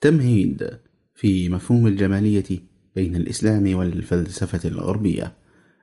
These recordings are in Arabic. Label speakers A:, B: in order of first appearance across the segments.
A: تمهيد في مفهوم الجمالية بين الإسلام والفلسفة الغربية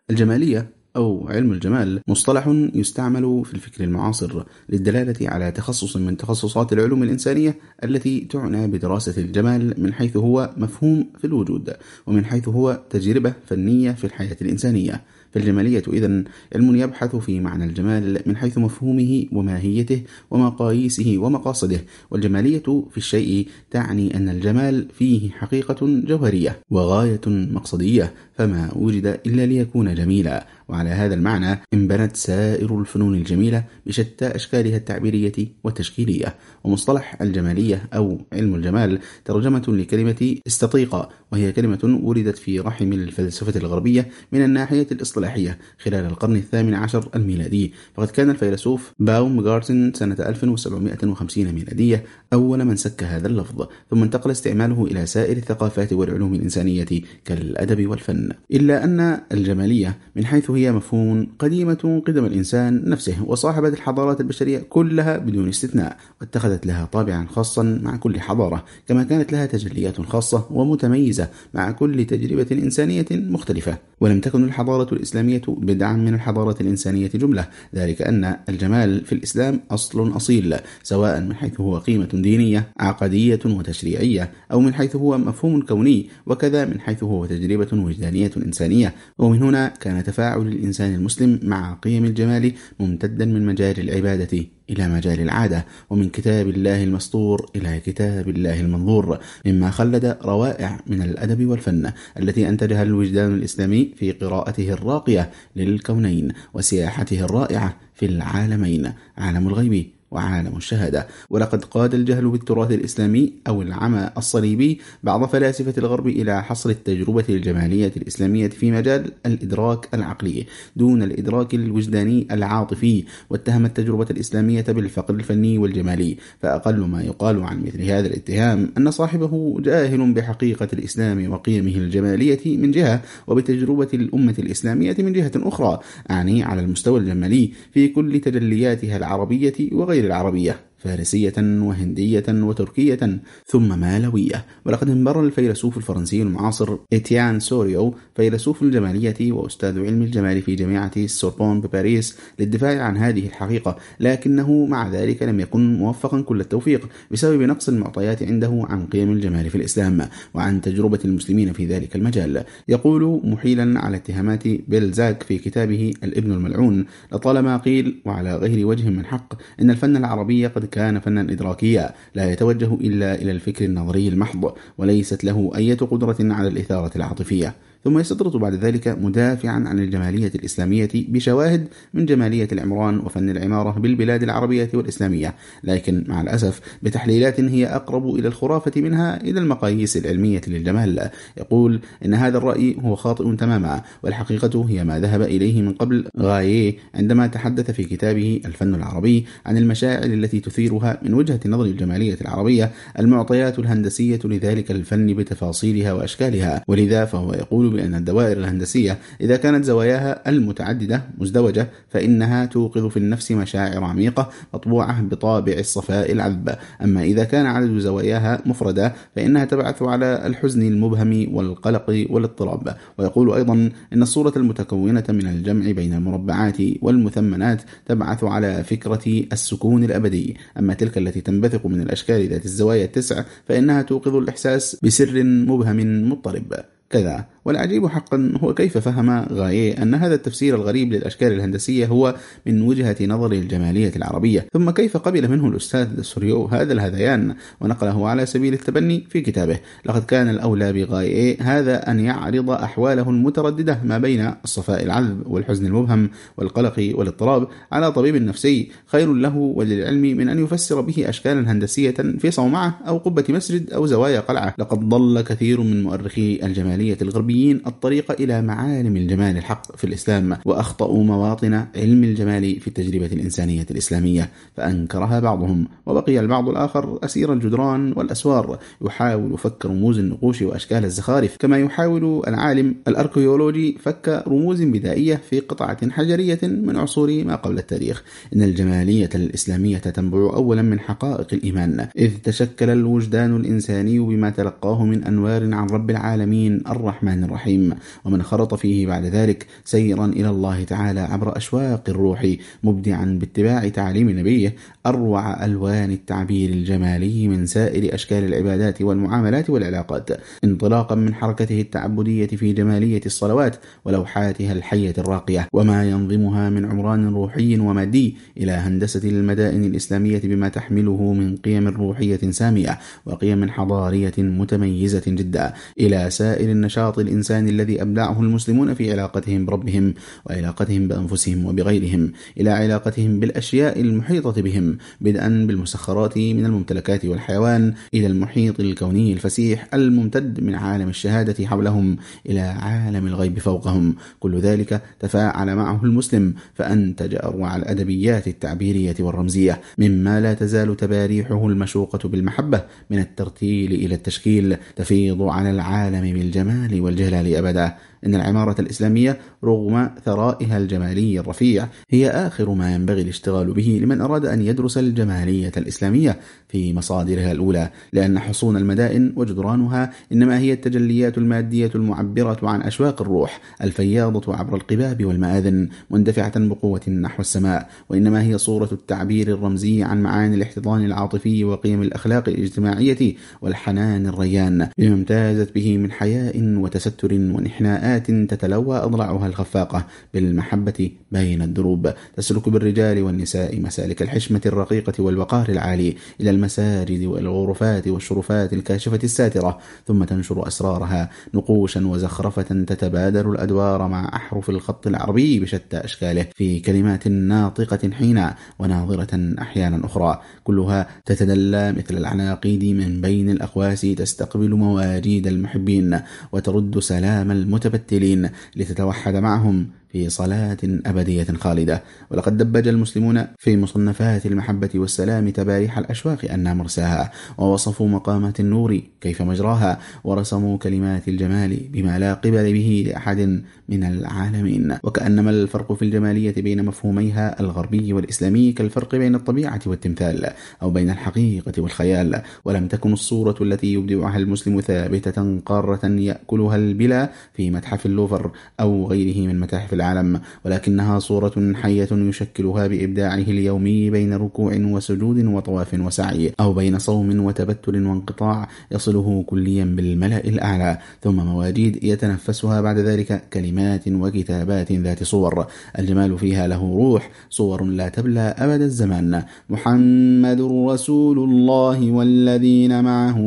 A: الجمالية أو علم الجمال مصطلح يستعمل في الفكر المعاصر للدلالة على تخصص من تخصصات العلوم الإنسانية التي تعنى بدراسة الجمال من حيث هو مفهوم في الوجود ومن حيث هو تجربة فنية في الحياة الإنسانية فالجمالية إذا علم يبحث في معنى الجمال من حيث مفهومه وماهيته ومقاييسه ومقاصده والجمالية في الشيء تعني أن الجمال فيه حقيقة جوهرية وغاية مقصدية فما وجد إلا ليكون جميلا وعلى هذا المعنى انبنت سائر الفنون الجميلة بشتى أشكالها التعبيرية والتشكيلية ومصطلح الجمالية أو علم الجمال ترجمة لكلمة استطيقة وهي كلمة وردت في رحم الفلسفة الغربية من الناحية الإصطلاحية الفلاحية خلال القرن الثامن عشر الميلادي فقد كان الفيلسوف باوم جارتن سنة 1750 ميلادية أول من سك هذا اللفظ ثم انتقل استعماله إلى سائر الثقافات والعلوم الإنسانية كالأدب والفن إلا أن الجمالية من حيث هي مفهوم قديمة قدم الإنسان نفسه وصاحبت الحضارات البشرية كلها بدون استثناء واتخذت لها طابعا خاصا مع كل حضارة كما كانت لها تجليات خاصة ومتميزة مع كل تجربة إنسانية مختلفة ولم تكن الحضارة الإسلامية بدعا من الحضارة الإنسانية جملة ذلك أن الجمال في الإسلام أصل أصيل سواء من حيث هو قيمة دينية عقدية وتشريعية أو من حيث هو مفهوم كوني وكذا من حيث هو تجربة وجدانية إنسانية ومن هنا كان تفاعل الإنسان المسلم مع قيم الجمال ممتدا من مجال العبادة إلى مجال العادة ومن كتاب الله المسطور إلى كتاب الله المنظور مما خلد روائع من الأدب والفن التي أنتجها الوجدان الإسلامي في قراءته الراقية للكونين وسياحته الرائعة في العالمين عالم الغيب وعالم الشهادة ولقد قاد الجهل بالتراث الإسلامي أو العمى الصليبي بعض فلاسفة الغرب إلى حصر التجربة الجمالية الإسلامية في مجال الإدراك العقلي دون الإدراك الوجداني العاطفي واتهم التجربة الإسلامية بالفقر الفني والجمالي فأقل ما يقال عن مثل هذا الاتهام أن صاحبه جاهل بحقيقة الإسلام وقيمه الجمالية من جهة وبتجربة الأمة الإسلامية من جهة أخرى أعني على المستوى الجمالي في كل تجلياتها العربية وغيرها غير العربية فارسية وهندية وتركية ثم مالوية ولقد انبر الفيلسوف الفرنسي المعاصر إتيان سوريو فيلسوف الجمالية وأستاذ علم الجمال في جامعة السوربون بباريس للدفاع عن هذه الحقيقة لكنه مع ذلك لم يكن موفقا كل التوفيق بسبب نقص المعطيات عنده عن قيم الجمال في الإسلام وعن تجربة المسلمين في ذلك المجال يقول محيلا على اتهامات بيلزاك في كتابه الابن الملعون لطالما قيل وعلى غير وجه من حق إن الفن العربي قد كان فنا إدراكيا لا يتوجه إلا إلى الفكر النظري المحض وليست له أي قدرة على الإثارة العاطفية ثم يستطرد بعد ذلك مدافعا عن الجمالية الإسلامية بشواهد من جمالية العمران وفن العمارة بالبلاد العربية والإسلامية لكن مع الأسف بتحليلات هي أقرب إلى الخرافة منها إلى المقاييس العلمية للجمال يقول إن هذا الرأي هو خاطئ تماما والحقيقة هي ما ذهب إليه من قبل غاية عندما تحدث في كتابه الفن العربي عن المشاعر التي تثيرها من وجهة نظر الجمالية العربية المعطيات الهندسية لذلك الفن بتفاصيلها وأشكالها ولذا فهو يقول بأن الدوائر الهندسية إذا كانت زواياها المتعددة مزدوجة فإنها توقظ في النفس مشاعر عميقة مطبوعة بطابع الصفاء العذب أما إذا كان عدد زواياها مفردة فإنها تبعث على الحزن المبهم والقلق والاضطراب ويقول أيضا إن الصورة المتكونة من الجمع بين المربعات والمثمنات تبعث على فكرة السكون الأبدي أما تلك التي تنبثق من الأشكال ذات الزوايا التسع فإنها توقظ الإحساس بسر مبهم مضطرب كذا والعجيب حقا هو كيف فهم غاية أن هذا التفسير الغريب للأشكال الهندسية هو من وجهة نظر الجمالية العربية ثم كيف قبل منه الأستاذ السوريو هذا الهذيان ونقله على سبيل التبني في كتابه لقد كان الأولى بغاية هذا أن يعرض أحواله المترددة ما بين الصفاء العذب والحزن المبهم والقلق والاضطراب على طبيب نفسي خير له وللعلم من أن يفسر به أشكالا هندسية في صومعة أو قبة مسجد أو زوايا قلعة لقد ضل كثير من مؤرخي الجمالية الغربية الغربيين الطريق إلى معالم الجمال الحق في الإسلام وأخطأوا مواطن علم الجمال في التجربة الإنسانية الإسلامية فأنكرها بعضهم وبقي البعض الآخر أسير الجدران والأسوار يحاول فك رموز النقوش وأشكال الزخارف كما يحاول العالم الأركيولوجي فك رموز بدائية في قطعة حجرية من عصور ما قبل التاريخ إن الجمالية الإسلامية تنبع أولا من حقائق الإيمان إذ تشكل الوجدان الإنساني بما تلقاه من أنوار عن رب العالمين الرحمن الرحيم ومن خرط فيه بعد ذلك سيرا إلى الله تعالى عبر أشواق الروح مبدعا باتباع تعاليم نبيه أروع ألوان التعبير الجمالي من سائر أشكال العبادات والمعاملات والعلاقات انطلاقا من حركته التعبدية في جمالية الصلوات ولوحاتها الحية الراقية وما ينظمها من عمران روحي ومادي إلى هندسة المدائن الإسلامية بما تحمله من قيم روحية سامية وقيم حضارية متميزة جدا إلى سائر النشاط الإنسان الذي أبلعه المسلمون في علاقتهم بربهم وعلاقتهم بأنفسهم وبغيرهم إلى علاقتهم بالأشياء المحيطة بهم بدءا بالمسخرات من الممتلكات والحيوان إلى المحيط الكوني الفسيح الممتد من عالم الشهادة حولهم إلى عالم الغيب فوقهم كل ذلك تفاعل معه المسلم فأنتج أروع الأدبيات التعبيرية والرمزية مما لا تزال تباريحه المشوقة بالمحبة من الترتيل إلى التشكيل تفيض على العالم بالجمال والجمال الجهلاني أبدا أن العمارة الإسلامية رغم ثرائها الجمالي الرفيع هي آخر ما ينبغي الاشتغال به لمن أراد أن يدرس الجمالية الإسلامية في مصادرها الأولى لأن حصون المدائن وجدرانها إنما هي التجليات المادية المعبرة عن أشواق الروح الفياضة عبر القباب والمآذن مندفعة بقوة نحو السماء وإنما هي صورة التعبير الرمزي عن معاني الاحتضان العاطفي وقيم الأخلاق الاجتماعية والحنان الريان بما امتازت به من حياء وتستر وانحناء امرأة تتلوى أضلاعها الخفاقة بالمحبة بين الدروب تسلك بالرجال والنساء مسالك الحشمة الرقيقة والوقار العالي إلى المساجد والغرفات والشرفات الكاشفة الساترة ثم تنشر أسرارها نقوشا وزخرفة تتبادل الأدوار مع أحرف الخط العربي بشتى أشكاله في كلمات ناطقة حين وناظرة أحيانا أخرى كلها تتدلى مثل العناقيد من بين الأقواس تستقبل مواريد المحبين وترد سلام المتبتلين لتتوحد معهم في صلاة أبدية خالدة ولقد دبج المسلمون في مصنفات المحبة والسلام تباريح الأشواق أن مرساها ووصفوا مقامات النور كيف مجراها ورسموا كلمات الجمال بما لا قبل به لأحد من العالمين وكأنما الفرق في الجمالية بين مفهوميها الغربي والإسلامي كالفرق بين الطبيعة والتمثال أو بين الحقيقة والخيال ولم تكن الصورة التي يبدعها المسلم ثابتة قارة يأكلها البلا في متحف اللوفر أو غيره من متاحف العلم ولكنها صورة حية يشكلها بإبداعه اليومي بين ركوع وسجود وطواف وسعي أو بين صوم وتبتل وانقطاع يصله كليا بالملأ الأعلى ثم مواجيد يتنفسها بعد ذلك كلمات وكتابات ذات صور الجمال فيها له روح صور لا تبلى أبد الزمان محمد رسول الله والذين معه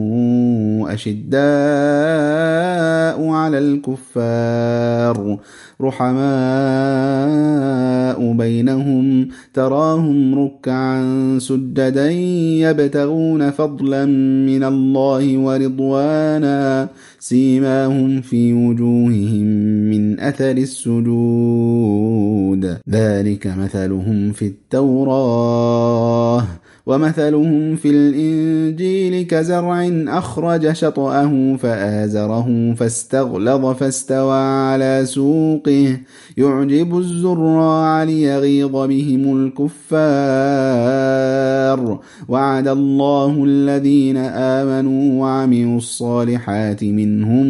A: أشداء على الكفار رحمان بَيْنَهُمْ تَرَاهُمْ رُكَّعًا سُجَّدًا يَبْتَغُونَ فَضْلًا مِنَ اللَّهِ وَرِضْوَانًا سِيمَاهُمْ فِي وُجُوهِهِمْ مِنْ أَثَرِ السُّجُودِ ذَلِكَ مَثَلُهُمْ فِي التَّوْرَاةِ ومثلهم في الإنجيل كزرع أخرج شطأه فآزره فاستغلظ فاستوى على سوقه يعجب الزراع ليغيظ بهم الكفار وعد الله الذين آمنوا وعملوا الصالحات منهم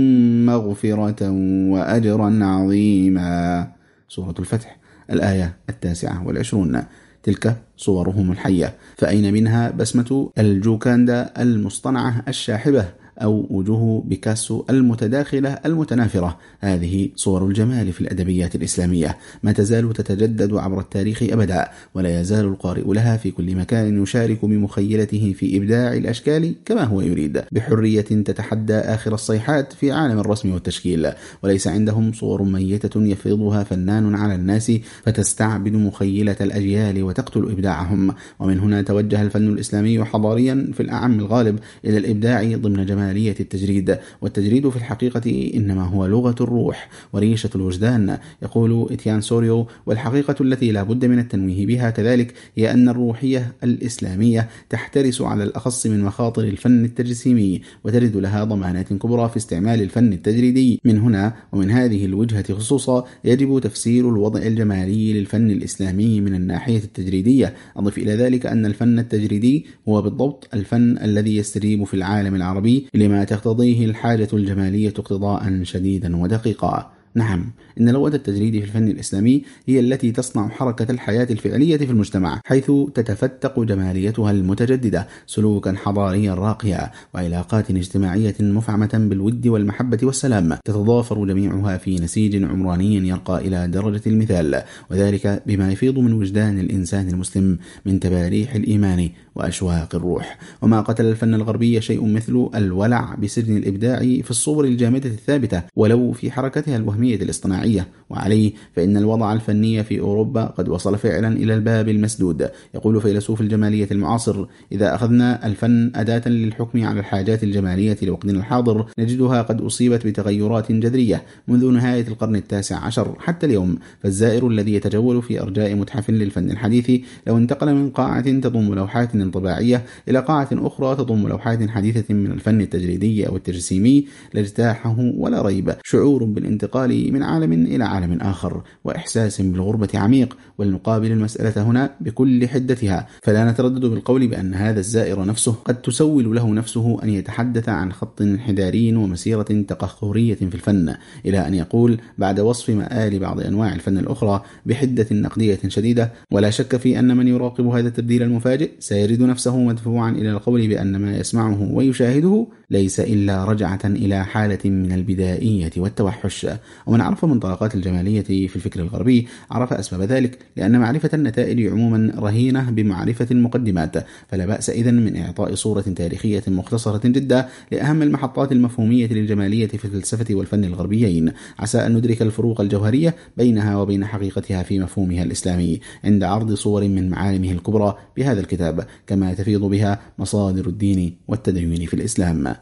A: مغفرة وأجرا عظيما سورة الفتح الآية التاسعة والعشرون تلك صورهم الحية فأين منها بسمة الجوكاندا المصطنعة الشاحبة أو وجوه بيكاسو المتداخلة المتنافرة هذه صور الجمال في الأدبيات الإسلامية ما تزال تتجدد عبر التاريخ أبدا ولا يزال القارئ لها في كل مكان يشارك بمخيلته في إبداع الأشكال كما هو يريد بحرية تتحدى آخر الصيحات في عالم الرسم والتشكيل وليس عندهم صور ميتة يفرضها فنان على الناس فتستعبد مخيلة الأجيال وتقتل إبداعهم ومن هنا توجه الفن الإسلامي حضاريا في الأعم الغالب إلى الإبداع ضمن جمال عملية التجريد والتجريد في الحقيقة إنما هو لغة الروح وريشة الوجدان يقول إتيان سوريو والحقيقة التي لا بد من التنويه بها كذلك هي أن الروحية الإسلامية تحترس على الأخص من مخاطر الفن التجسيمي وتجد لها ضمانات كبرى في استعمال الفن التجريدي من هنا ومن هذه الوجهة خصوصا يجب تفسير الوضع الجمالي للفن الإسلامي من الناحية التجريدية أضف إلى ذلك أن الفن التجريدي هو بالضبط الفن الذي يستجيب في العالم العربي لما تقتضيه الحاجة الجمالية اقتضاء شديدا ودقيقا نعم إن لغة التجريدي في الفن الإسلامي هي التي تصنع حركة الحياة الفعلية في المجتمع حيث تتفتق جماليتها المتجددة سلوكا حضاريا راقيا وعلاقات اجتماعية مفعمة بالود والمحبة والسلام تتضافر جميعها في نسيج عمراني يرقى إلى درجة المثال وذلك بما يفيض من وجدان الإنسان المسلم من تباريح الإيمان وأشواق الروح وما قتل الفن الغربي شيء مثل الولع بسجن الإبداع في الصور الجامدة الثابتة ولو في حركتها الوهمية الاصطناعية الصناعية وعليه فإن الوضع الفني في أوروبا قد وصل فعلا إلى الباب المسدود يقول فيلسوف الجمالية المعاصر إذا أخذنا الفن أداة للحكم على الحاجات الجمالية لوقتنا الحاضر نجدها قد أصيبت بتغيرات جذرية منذ نهاية القرن التاسع عشر حتى اليوم فالزائر الذي يتجول في أرجاء متحف للفن الحديث لو انتقل من قاعة تضم لوحات انطباعية إلى قاعة أخرى تضم لوحات حديثة من الفن التجريدي أو التجسيمي لاجتاحه ولا ريب شعور بالانتقال من عالم عالم إلى عالم آخر وإحساس بالغربة عميق ولنقابل المسألة هنا بكل حدتها فلا نتردد بالقول بأن هذا الزائر نفسه قد تسول له نفسه أن يتحدث عن خط انحداري ومسيرة تقهقرية في الفن إلى أن يقول بعد وصف مآل بعض أنواع الفن الأخرى بحدة نقدية شديدة ولا شك في أن من يراقب هذا التبديل المفاجئ سيجد نفسه مدفوعا إلى القول بأن ما يسمعه ويشاهده ليس إلا رجعة إلى حالة من البدائية والتوحش ومن عرف منطلقات الجمالية في الفكر الغربي عرف أسباب ذلك لأن معرفة النتائج عموما رهينة بمعرفة المقدمات فلا بأس إذن من إعطاء صورة تاريخية مختصرة جدا لأهم المحطات المفهومية للجمالية في الفلسفة والفن الغربيين عسى أن ندرك الفروق الجوهرية بينها وبين حقيقتها في مفهومها الإسلامي عند عرض صور من معالمه الكبرى بهذا الكتاب كما تفيض بها مصادر الدين والتدين في الإسلام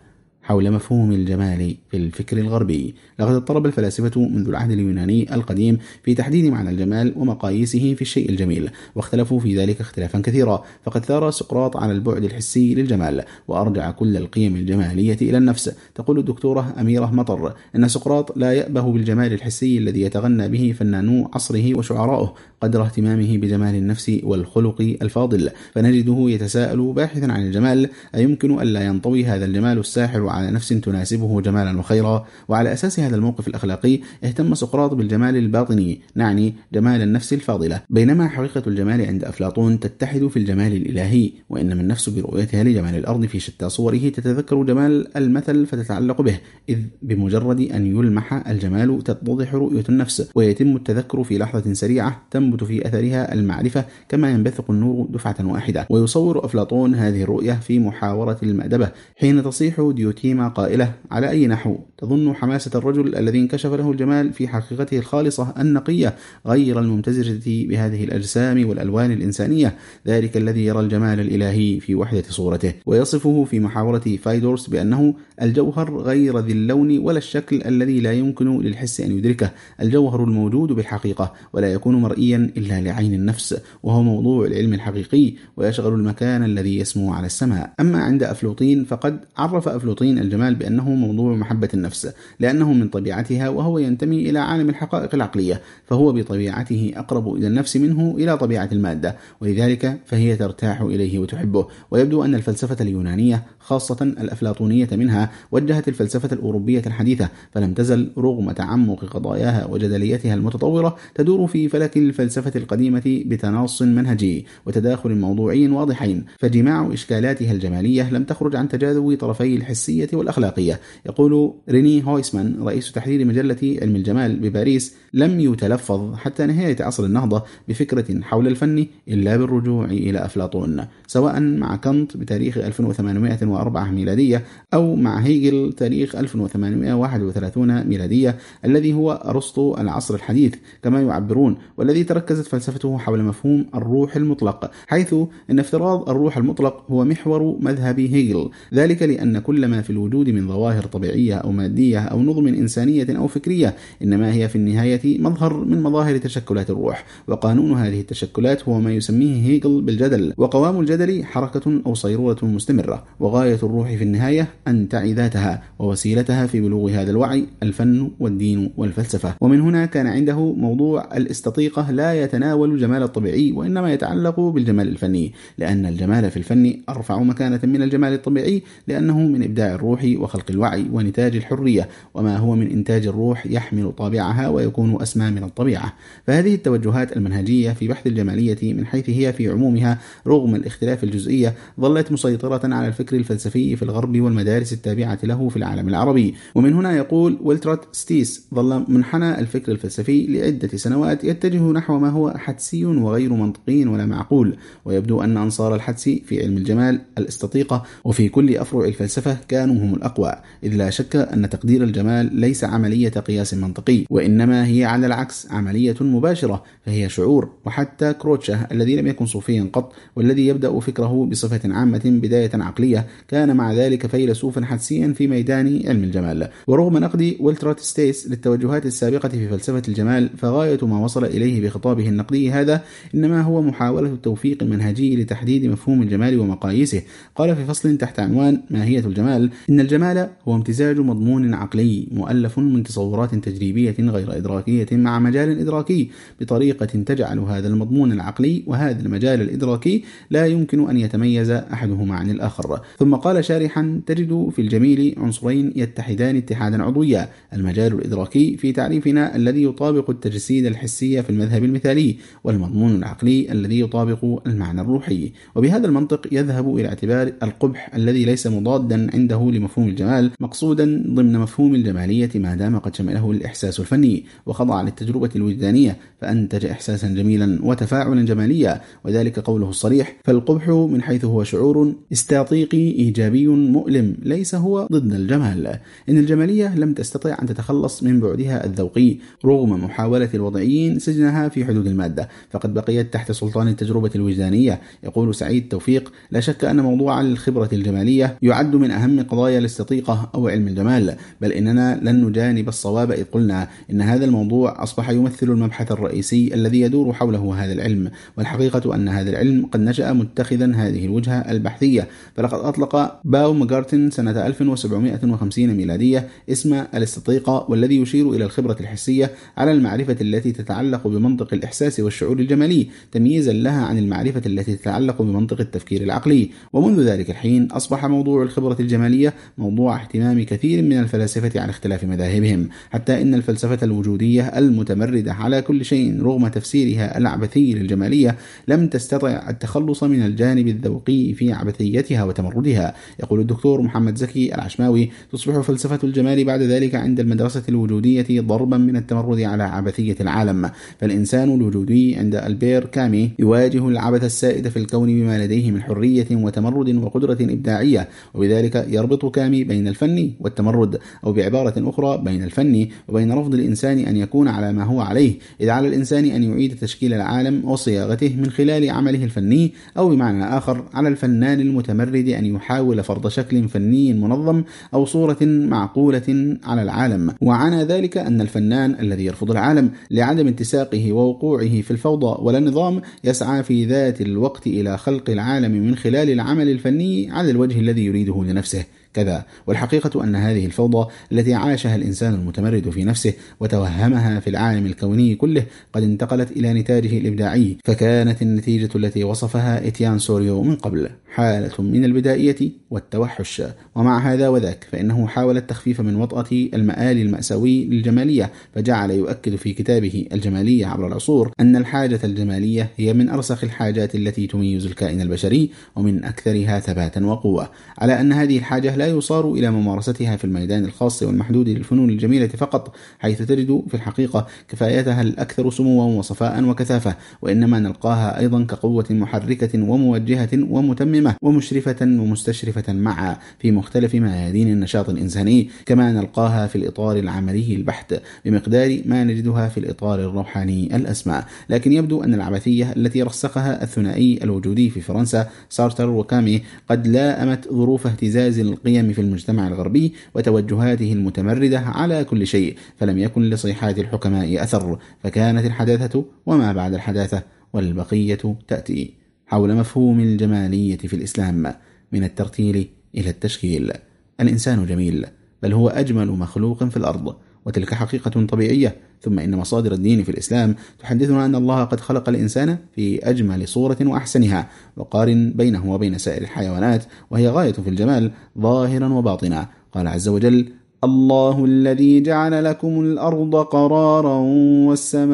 A: حول مفهوم الجمال في الفكر الغربي لقد اضطرب الفلاسفة منذ العهد اليوناني القديم في تحديد معنى الجمال ومقاييسه في الشيء الجميل واختلفوا في ذلك اختلافا كثيرا فقد ثار سقراط على البعد الحسي للجمال وأرجع كل القيم الجمالية إلى النفس تقول الدكتورة أميرة مطر أن سقراط لا يأبه بالجمال الحسي الذي يتغنى به فنانو عصره وشعراؤه قدر اهتمامه بجمال النفس والخلق الفاضل فنجده يتساءل باحثا عن الجمال أيمكن ألا ينطوي هذا الجمال الساحر على نفس تناسبه جمالا وخيرا وعلى أساس هذا الموقف الأخلاقي اهتم سقراط بالجمال الباطني نعني جمال النفس الفاضلة بينما حقيقة الجمال عند أفلاطون تتحد في الجمال الإلهي وإنما النفس برؤيتها لجمال الأرض في شتى صوره تتذكر جمال المثل فتتعلق به إذ بمجرد أن يلمح الجمال تتضح رؤية النفس ويتم التذكر في لحظة سريعة تم تنبت في أثرها المعرفة كما ينبثق النور دفعة واحدة ويصور أفلاطون هذه الرؤية في محاورة المأدبة حين تصيح ديوتيما قائلة على أي نحو تظن حماسة الرجل الذي انكشف له الجمال في حقيقته الخالصة النقية غير الممتزجة بهذه الأجسام والألوان الإنسانية ذلك الذي يرى الجمال الإلهي في وحدة صورته ويصفه في محاورة فايدورس بأنه الجوهر غير ذي اللون ولا الشكل الذي لا يمكن للحس أن يدركه الجوهر الموجود بالحقيقة ولا يكون مرئيا إلا لعين النفس وهو موضوع العلم الحقيقي ويشغل المكان الذي يسمو على السماء أما عند أفلوطين فقد عرف أفلوطين الجمال بأنه موضوع محبة النفس لأنه من طبيعتها وهو ينتمي إلى عالم الحقائق العقلية فهو بطبيعته أقرب إلى النفس منه إلى طبيعة المادة ولذلك فهي ترتاح إليه وتحبه ويبدو أن الفلسفة اليونانية خاصة الأفلاطونية منها وجهت الفلسفة الأوروبية الحديثة فلم تزل رغم تعمق قضاياها وجدليتها المتطورة تدور في فلك الفلسفة الفلسفة القديمة بتناص منهجي وتداخل موضوعي واضحين فجماع إشكالاتها الجمالية لم تخرج عن تجاذب طرفي الحسية والأخلاقية يقول ريني هويسمان رئيس تحرير مجلة علم الجمال بباريس لم يتلفظ حتى نهاية عصر النهضة بفكرة حول الفن إلا بالرجوع إلى أفلاطون سواء مع كانت بتاريخ 1804 ميلادية أو مع هيجل تاريخ 1831 ميلادية الذي هو أرسطو العصر الحديث كما يعبرون والذي ترك تركزت فلسفته حول مفهوم الروح المطلق حيث أن افتراض الروح المطلق هو محور مذهب هيجل ذلك لأن كل ما في الوجود من ظواهر طبيعية أو مادية أو نظم إنسانية أو فكرية إنما هي في النهاية مظهر من مظاهر تشكلات الروح وقانون هذه التشكلات هو ما يسميه هيجل بالجدل وقوام الجدل حركة أو صيرورة مستمرة وغاية الروح في النهاية أن تعي ذاتها ووسيلتها في بلوغ هذا الوعي الفن والدين والفلسفة ومن هنا كان عنده موضوع الاستطيقة لا لا يتناول الجمال الطبيعي وإنما يتعلق بالجمال الفني لأن الجمال في الفن أرفع مكانة من الجمال الطبيعي لأنه من إبداع الروح وخلق الوعي ونتاج الحرية وما هو من إنتاج الروح يحمل طابعها ويكون أسمى من الطبيعة فهذه التوجهات المنهجية في بحث الجمالية من حيث هي في عمومها رغم الاختلاف الجزئية ظلت مسيطرة على الفكر الفلسفي في الغرب والمدارس التابعة له في العالم العربي ومن هنا يقول ويلترات ستيس ظل منحنى الفكر الفلسفي لعدة سنوات يتجه نحو وما هو حدسي وغير منطقي ولا معقول ويبدو أن أنصار الحدس في علم الجمال الاستطيقة وفي كل أفرع الفلسفة كانوا هم الأقوى إذ لا شك أن تقدير الجمال ليس عملية قياس منطقي وإنما هي على العكس عملية مباشرة فهي شعور وحتى كروتشه الذي لم يكن صوفيا قط والذي يبدأ فكره بصفة عامة بداية عقلية كان مع ذلك فيلسوفا حدسيا في ميدان علم الجمال ورغم نقد ولترات ستيس للتوجهات السابقة في فلسفة الجمال فغاية ما وصل إليه بخطاب خطابه النقدي هذا إنما هو محاولة التوفيق المنهجي لتحديد مفهوم الجمال ومقاييسه قال في فصل تحت عنوان ماهية الجمال إن الجمال هو امتزاج مضمون عقلي مؤلف من تصورات تجريبية غير إدراكية مع مجال إدراكي بطريقة تجعل هذا المضمون العقلي وهذا المجال الإدراكي لا يمكن أن يتميز أحدهما عن الآخر ثم قال شارحا تجد في الجميل عنصرين يتحدان اتحادا عضويا المجال الإدراكي في تعريفنا الذي يطابق التجسيد الحسي في المذهب المثالي والمضمون العقلي الذي يطابق المعنى الروحي وبهذا المنطق يذهب إلى اعتبار القبح الذي ليس مضادا عنده لمفهوم الجمال مقصودا ضمن مفهوم الجمالية ما دام قد شمله الإحساس الفني وخضع للتجربة الوجدانية فأنتج إحساسا جميلا وتفاعلا جماليا وذلك قوله الصريح فالقبح من حيث هو شعور استعطيقي إيجابي مؤلم ليس هو ضد الجمال إن الجمالية لم تستطع أن تتخلص من بعدها الذوقي رغم محاولة الوضعيين سجنها في في حدود المادة فقد بقيت تحت سلطان التجربة الوجدانية يقول سعيد توفيق لا شك أن موضوع الخبرة الجمالية يعد من أهم قضايا الاستطيقة أو علم الجمال بل إننا لن نجانب الصواب إذ قلنا إن هذا الموضوع أصبح يمثل المبحث الرئيسي الذي يدور حوله هذا العلم والحقيقة أن هذا العلم قد نشأ متخذا هذه الوجهة البحثية فلقد أطلق باو مجارتن سنة 1750 ميلادية اسم الاستطيقة والذي يشير إلى الخبرة الحسية على المعرفة التي تتعلق بمنطق المنطق الإحساسي والشعور الجمالي تمييزا لها عن المعرفة التي تتعلق بمنطق التفكير العقلي ومنذ ذلك الحين أصبح موضوع الخبرة الجمالية موضوع اهتمام كثير من الفلاسفة عن اختلاف مذاهبهم حتى إن الفلسفة الوجودية المتمردة على كل شيء رغم تفسيرها العبثي للجمالية لم تستطع التخلص من الجانب الذوقي في عبثيتها وتمردها يقول الدكتور محمد زكي العشماوي تصبح فلسفة الجمال بعد ذلك عند المدرسة الوجودية ضربا من التمرد على عبثية العالم فالإنسان الإنسان الوجودي عند ألبير كامي يواجه العبث السائد في الكون بما لديه من حرية وتمرد وقدرة إبداعية وبذلك يربط كامي بين الفن والتمرد أو بعبارة أخرى بين الفن وبين رفض الإنسان أن يكون على ما هو عليه إذ على الإنسان أن يعيد تشكيل العالم وصياغته من خلال عمله الفني أو بمعنى آخر على الفنان المتمرد أن يحاول فرض شكل فني منظم أو صورة معقولة على العالم وعنى ذلك أن الفنان الذي يرفض العالم لعدم اتساقه ووقوعه في الفوضى ولا نظام يسعى في ذات الوقت إلى خلق العالم من خلال العمل الفني على الوجه الذي يريده لنفسه كذا والحقيقة أن هذه الفوضى التي عاشها الإنسان المتمرد في نفسه وتوهمها في العالم الكوني كله قد انتقلت إلى نتاجه الإبداعي فكانت النتيجة التي وصفها إتيان سوريو من قبل حالة من البدائية والتوحش ومع هذا وذاك فإنه حاول التخفيف من وطأة المآل المأساوي للجمالية فجعل يؤكد في كتابه الجمالية عبر العصور أن الحاجة الجمالية هي من أرسخ الحاجات التي تميز الكائن البشري ومن أكثرها ثباتا وقوة على أن هذه الحاجة لا يصار إلى ممارستها في الميدان الخاص والمحدود للفنون الجميلة فقط حيث تجد في الحقيقة كفايتها الأكثر سموا وصفاء وكثافة وإنما نلقاها أيضا كقوة محركة وموجهة ومتممة مصممة ومشرفة ومستشرفة معا في مختلف ميادين النشاط الإنساني كما نلقاها في الإطار العملي البحت بمقدار ما نجدها في الإطار الروحاني الأسمى لكن يبدو أن العبثية التي رسخها الثنائي الوجودي في فرنسا سارتر وكامي قد لائمت ظروف اهتزاز القيم في المجتمع الغربي وتوجهاته المتمردة على كل شيء فلم يكن لصيحات الحكماء أثر فكانت الحداثة وما بعد الحداثة والبقية تأتي حول مفهوم الجمالية في الإسلام من الترتيل إلى التشكيل الإنسان جميل بل هو أجمل مخلوق في الأرض وتلك حقيقة طبيعية ثم إن مصادر الدين في الإسلام تحدثنا أن الله قد خلق الإنسان في أجمل صورة وأحسنها وقارن بينه وبين سائر الحيوانات وهي غاية في الجمال ظاهرا وباطنا قال عز وجل الله الذي جعل لكم الأرض قرارا والسماء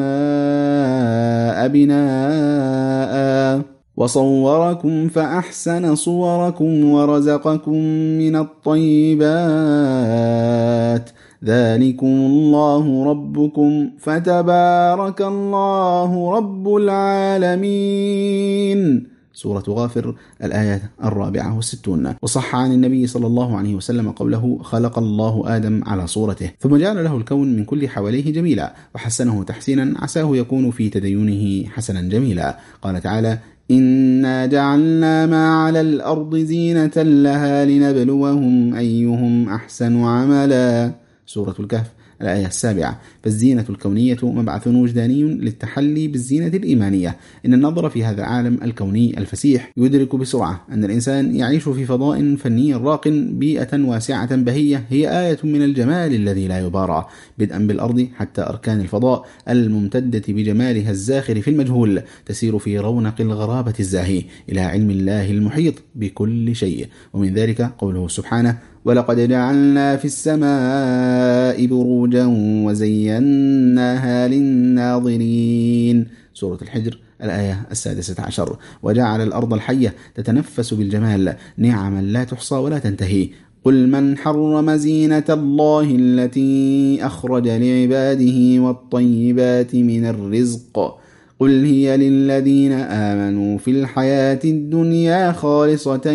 A: بناءً وصوركم فأحسن صوركم ورزقكم من الطيبات ذلكم الله ربكم فتبارك الله رب العالمين سورة غافر الآية الرابعة والستون وصح عن النبي صلى الله عليه وسلم قوله خلق الله آدم على صورته ثم جعل له الكون من كل حواليه جميلا وحسنه تحسينا عساه يكون في تدينه حسنا جميلا قال تعالى إنا جعلنا ما على الأرض زينة لها لنبلوهم أيهم أحسن عملا سورة الكهف الآية السابعة فالزينة الكونية مبعث وجداني للتحلي بالزينة الإيمانية إن النظر في هذا العالم الكوني الفسيح يدرك بسرعة أن الإنسان يعيش في فضاء فني راق بيئة واسعة بهية هي آية من الجمال الذي لا يبارى بدءا بالأرض حتى أركان الفضاء الممتدة بجمالها الزاخر في المجهول تسير في رونق الغرابة الزاهي إلى علم الله المحيط بكل شيء ومن ذلك قوله سبحانه ولقد جعلنا في السماء بروجا وزيناها للناظرين سورة الحجر الآية السادسة عشر وجعل الأرض الحية تتنفس بالجمال نعما لا تحصى ولا تنتهي قل من حرم زينة الله التي أخرج لعباده والطيبات من الرزق قل هي للذين آمنوا في الحياة الدنيا خالصة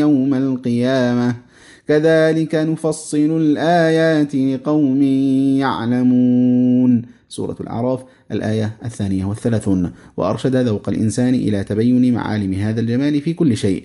A: يوم القيامة كذلك نفصل الآيات لقوم يعلمون سورة الأعراف الآية الثانية والثلاثون وأرشد ذوق الإنسان إلى تبين معالم هذا الجمال في كل شيء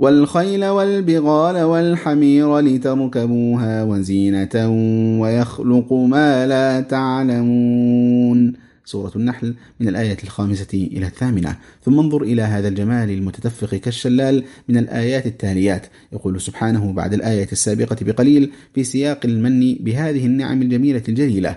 A: والخيل والبغال والحمير لتركبوها وزينة ويخلق ما لا تعلمون سورة النحل من الآية الخامسة إلى الثامنة ثم انظر إلى هذا الجمال المتدفق كالشلال من الآيات التاليات يقول سبحانه بعد الآية السابقة بقليل في سياق المن بهذه النعم الجميلة الجليلة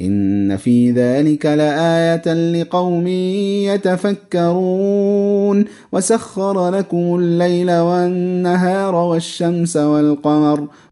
A: إن في ذلك لآية لقوم يتفكرون وسخر لكم الليل والنهار والشمس والقمر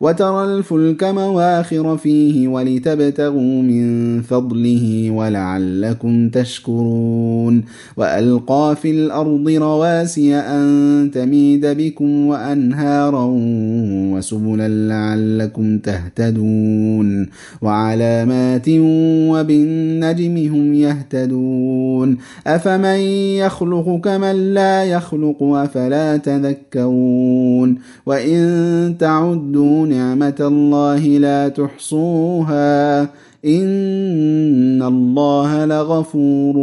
A: وترى الفلك مواخر فيه ولتبتغوا من فضله ولعلكم تشكرون والقى في الارض رواسي ان تميد بكم وانهارا وسبلا لعلكم تهتدون وعلامات وبالنجم هم يهتدون افمن يخلق كمن لا يخلق افلا تذكرون وان تعدون نعمة الله لا تحصوها إن الله لغفور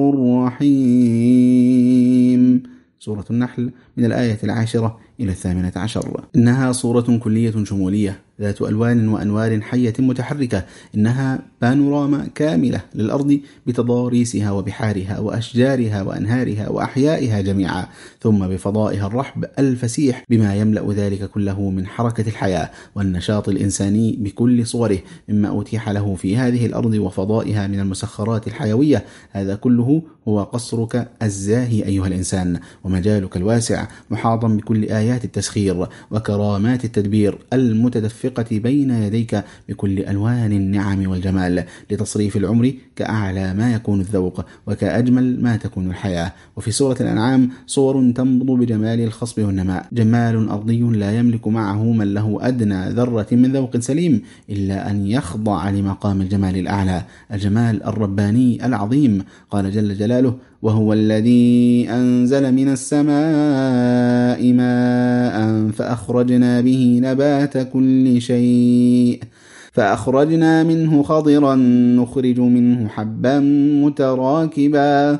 A: رحيم سورة النحل من الآية العاشرة إلى الثامنة عشر إنها صورة كلية شمولية ذات ألوان وأنوار حية متحركة إنها بانوراما كاملة للأرض بتضاريسها وبحارها وأشجارها وأنهارها وأحيائها جميعا ثم بفضائها الرحب الفسيح بما يملأ ذلك كله من حركة الحياة والنشاط الإنساني بكل صوره مما أتيح له في هذه الأرض وفضائها من المسخرات الحيوية هذا كله هو قصرك الزاهي أيها الإنسان ومجالك الواسع محاطا بكل آيات التسخير وكرامات التدبير المتدفقة بين يديك بكل ألوان النعم والجمال لتصريف العمر كأعلى ما يكون الذوق وكأجمل ما تكون الحياة وفي سورة الأنعام صور تنبض بجمال الخصب والنماء جمال أرضي لا يملك معه من له أدنى ذرة من ذوق سليم إلا أن يخضع لمقام الجمال الأعلى الجمال الرباني العظيم قال جل جلاله وهو الذي انزل من السماء ماء فاخرجنا به نبات كل شيء فاخرجنا منه خضرا نخرج منه حبا متراكبا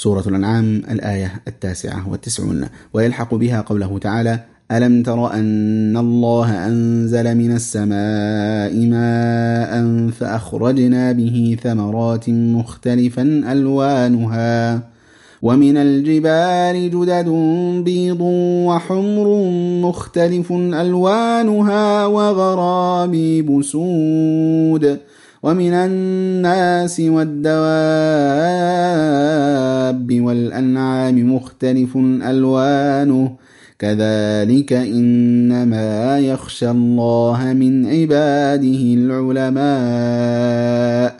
A: سورة الأنعام الآية التاسعة والتسعون ويلحق بها قوله تعالى ألم تر أن الله أنزل من السماء ماء فأخرجنا به ثمرات مختلفا ألوانها ومن الجبال جدد بيض وحمر مختلف ألوانها وغرابيب سود ومن الناس والدواب والأنعام مختلف ألوانه كذلك إنما يخشى الله من عباده العلماء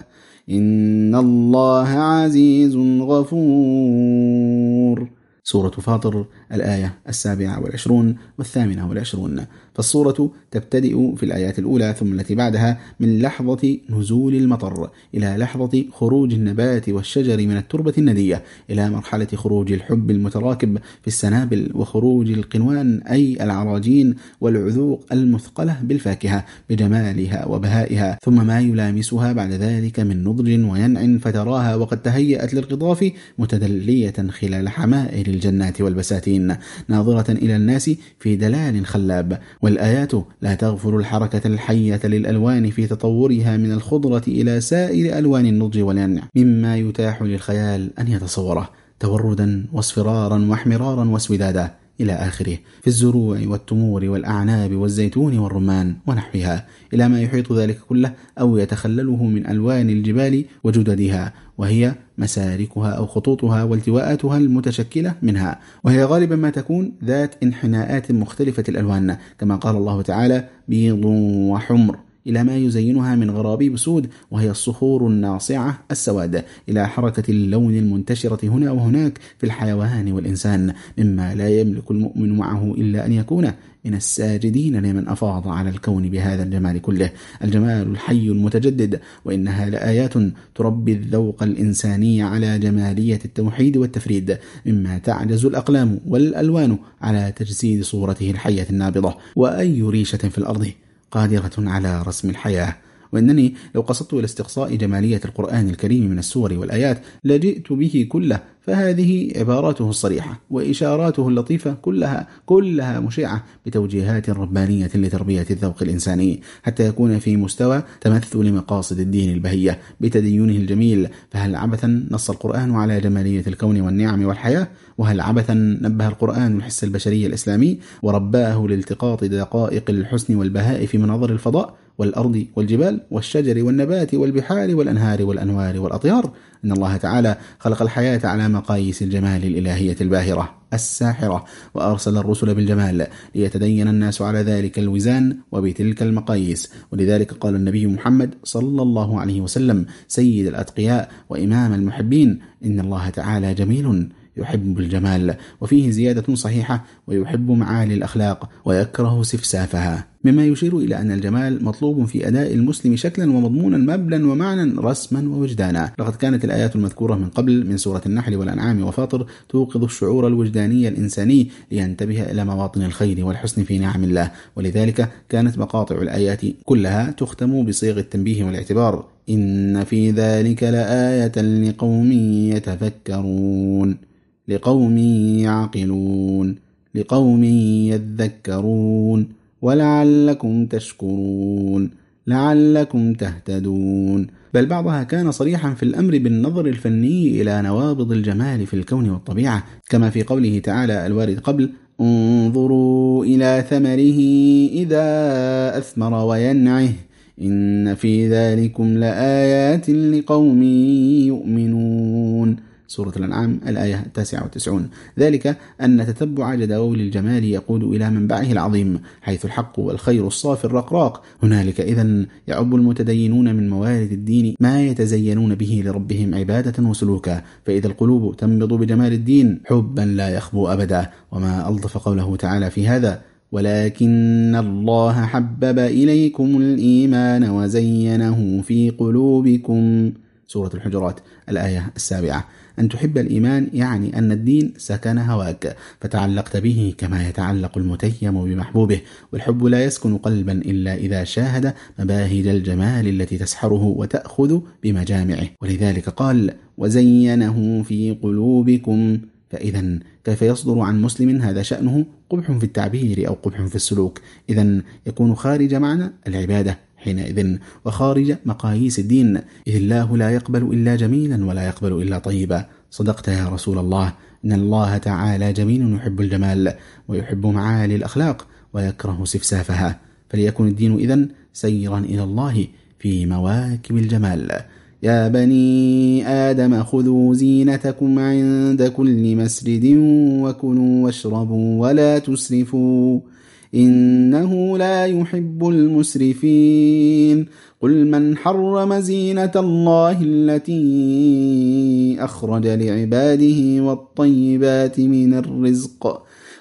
A: إن الله عزيز غفور سورة فاطر الآية السابعة والعشرون والثامنة والعشرون فالصورة تبتدئ في الآيات الأولى ثم التي بعدها من لحظة نزول المطر إلى لحظة خروج النبات والشجر من التربة الندية إلى مرحلة خروج الحب المتراكب في السنابل وخروج القنوان أي العراجين والعذوق المثقلة بالفاكهة بجمالها وبهائها ثم ما يلامسها بعد ذلك من نضج وينع فتراها وقد تهيأت للقطاف متدلية خلال حمائل الجنات والبساتين ناظرة إلى الناس في دلال خلاب والآيات لا تغفر الحركة الحية للألوان في تطورها من الخضرة إلى سائر ألوان النضج والنع مما يتاح للخيال أن يتصوره توردا واصفرارا واحمرارا واسودادا إلى آخره في الزروع والتمور والأعناب والزيتون والرمان ونحوها إلى ما يحيط ذلك كله أو يتخلله من ألوان الجبال وجددها وهي مساركها أو خطوطها والتواءاتها المتشكلة منها وهي غالبا ما تكون ذات انحناءات مختلفة الألوان كما قال الله تعالى بيض وحمر إلى ما يزينها من غرابيب سود وهي الصخور الناصعة السواد إلى حركة اللون المنتشرة هنا وهناك في الحيوان والإنسان مما لا يملك المؤمن معه إلا أن يكون من الساجدين لمن أفاض على الكون بهذا الجمال كله الجمال الحي المتجدد وإنها لآيات تربي الذوق الإنساني على جمالية التوحيد والتفريد مما تعجز الأقلام والألوان على تجسيد صورته الحية النابضة وأي ريشة في الأرض قادرة على رسم الحياة وإنني لو قصدت إلى استقصاء جمالية القرآن الكريم من السور والآيات لجئت به كله فهذه عباراته الصريحة وإشاراته اللطيفة كلها كلها مشعة بتوجيهات ربانية لتربية الذوق الإنساني حتى يكون في مستوى تمثل مقاصد الدين البهية بتدينه الجميل فهل عبثا نص القرآن على جمالية الكون والنعم والحياة وهل عبثا نبه القرآن الحس البشري الإسلامي ورباه لالتقاط دقائق الحسن والبهاء في مناظر الفضاء والأرض والجبال والشجر والنبات والبحار والأنهار والأنوار والأطيار أن الله تعالى خلق الحياة على مقاييس الجمال الإلهية الباهرة الساحرة وأرسل الرسل بالجمال ليتدين الناس على ذلك الوزان وبتلك المقاييس ولذلك قال النبي محمد صلى الله عليه وسلم سيد الأتقياء وإمام المحبين إن الله تعالى جميل يحب الجمال وفيه زيادة صحيحة ويحب معالي الأخلاق ويكره سفسافها مما يشير إلى أن الجمال مطلوب في أداء المسلم شكلا ومضمونا مبلا ومعنى رسما ووجدانا لقد كانت الآيات المذكورة من قبل من سورة النحل والأنعام وفاطر توقظ الشعور الوجداني الإنساني لينتبه إلى مواطن الخير والحسن في نعم الله ولذلك كانت مقاطع الآيات كلها تختم بصيغ التنبيه والاعتبار إن في ذلك لآية لقوم يتفكرون لقوم يعقلون لقوم يذكرون ولعلكم تشكرون لعلكم تهتدون بل بعضها كان صريحا في الأمر بالنظر الفني إلى نوابض الجمال في الكون والطبيعة كما في قوله تعالى الوارد قبل انظروا إلى ثمره إذا أثمر وينعه إن في ذلكم لآيات لقوم يؤمنون سورة الأنعام الآية 99 ذلك أن تتبع جداول الجمال يقود إلى منبعه العظيم حيث الحق والخير الصافي الرقراق هنالك إذا يعب المتدينون من موارد الدين ما يتزينون به لربهم عبادة وسلوكا فإذا القلوب تنبض بجمال الدين حبا لا يخبو أبدا وما ألطف قوله تعالى في هذا ولكن الله حبب إليكم الإيمان وزينه في قلوبكم سورة الحجرات الآية السابعة أن تحب الإيمان يعني أن الدين سكن هواك فتعلقت به كما يتعلق المتيم بمحبوبه والحب لا يسكن قلبا إلا إذا شاهد مباهج الجمال التي تسحره وتأخذ بمجامعه ولذلك قال وزينه في قلوبكم فإذا كيف يصدر عن مسلم هذا شأنه قبح في التعبير أو قبح في السلوك إذا يكون خارج معنى العبادة حينئذ وخارج مقاييس الدين إذ الله لا يقبل إلا جميلا ولا يقبل إلا طيبا صدقت يا رسول الله إن الله تعالى جميل يحب الجمال ويحب معالي الأخلاق ويكره سفسافها فليكن الدين إذن سيرا إلى الله في مواكب الجمال يا بني آدم خذوا زينتكم عند كل مسجد وكلوا واشربوا ولا تسرفوا إنه لا يحب المسرفين قل من حرم زينة الله التي أخرج لعباده والطيبات من الرزق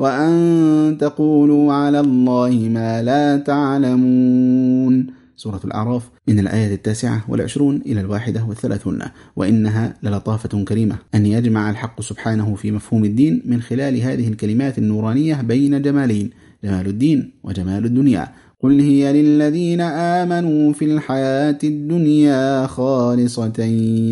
A: وأن تقولوا على الله ما لا تعلمون سورة الأعراف من الآية التاسعة والعشرون إلى الواحدة والثلاثون وإنها للطافة كريمة أن يجمع الحق سبحانه في مفهوم الدين من خلال هذه الكلمات النورانية بين جمالين جمال الدين وجمال الدنيا قل هي للذين آمنوا في الحياة الدنيا خالصة